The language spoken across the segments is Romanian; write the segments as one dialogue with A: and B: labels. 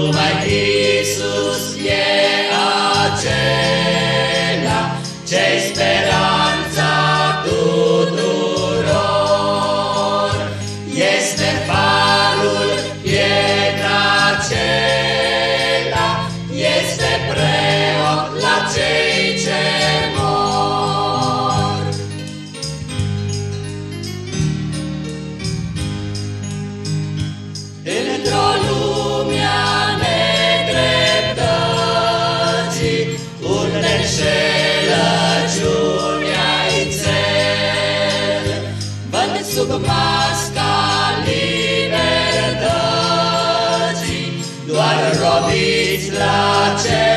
A: Tuhan Jesus, yes. sub masca libertății, doar robiți la cer.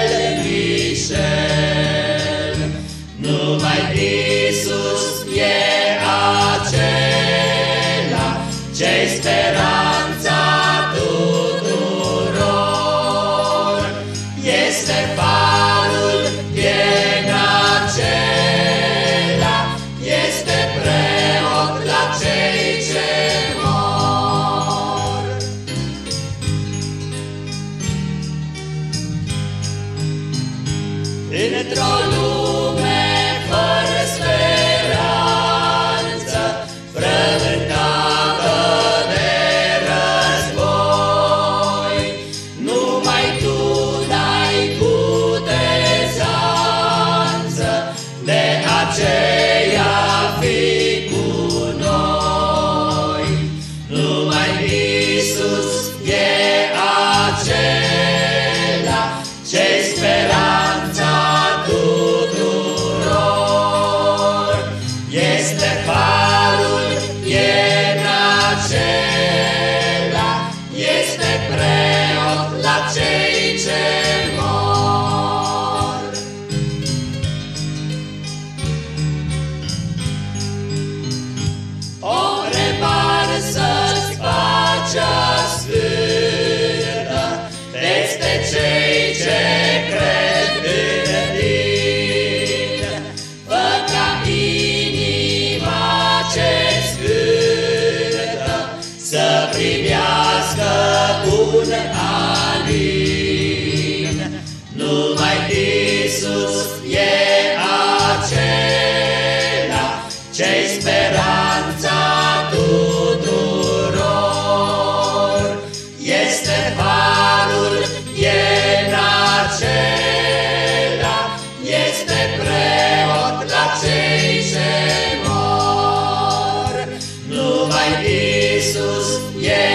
A: my. privească un alin. Yeah.